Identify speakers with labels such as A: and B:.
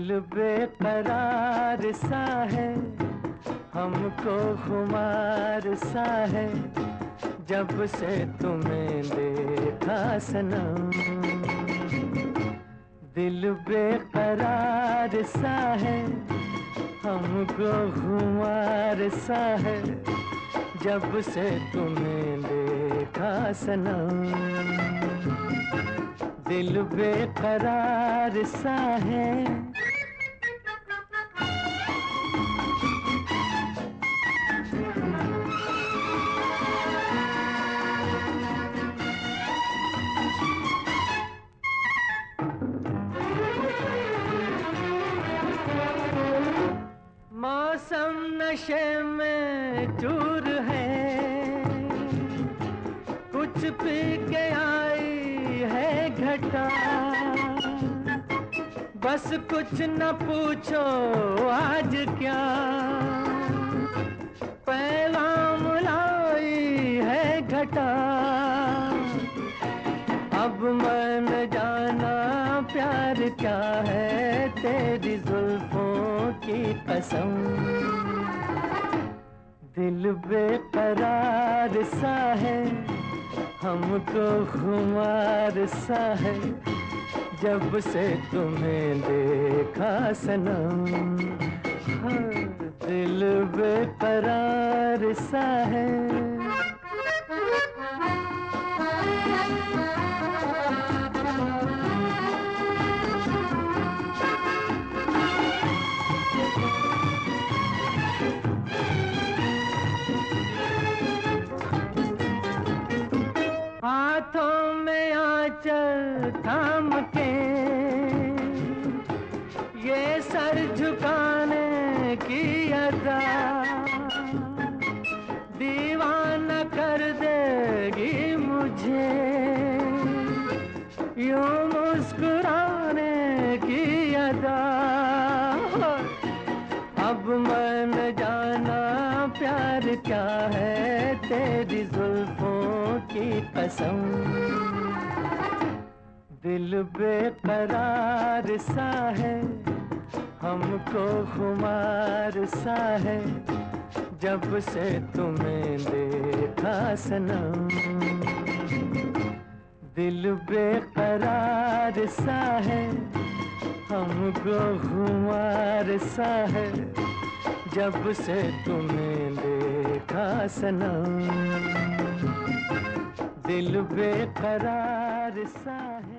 A: बेकरार सा है, हमको खुमार सा है, जब से तुम्हें देखा सनम। दिल बेकरार सा है, हमको खुमार सा है, जब से तुम्हें देखा सनम। दिल बेकरार सा है नशे में चूर है। कुछ पी के आई है घटा। बस कुछ न पूछो आज क्या। पैगाम लाई है घटा। अब मन जाना प्यार क्या है तेरी जुल्फों की कसम। दिल बेकरार सा है हमको खुमार सा है जब से तुम्हें देखा सनम। हाँ, दिल बेकरार सा है। हाथों में आंचल थाम के ये सर झुकाने की अदा। दीवाना कर देगी मुझे। यूँ मुस्कुराने की अदा। अब मन जाना प्यार क्या है तेरी जुल्फों की कसम। दिल बेकरार सा है, हमको खुमार सा है, जब से तुम्हें देखा सनम। दिल बेकरार सा है, हमको खुमार सा है, जब से तुम्हें देखा सनम दिल बेकरार सा है।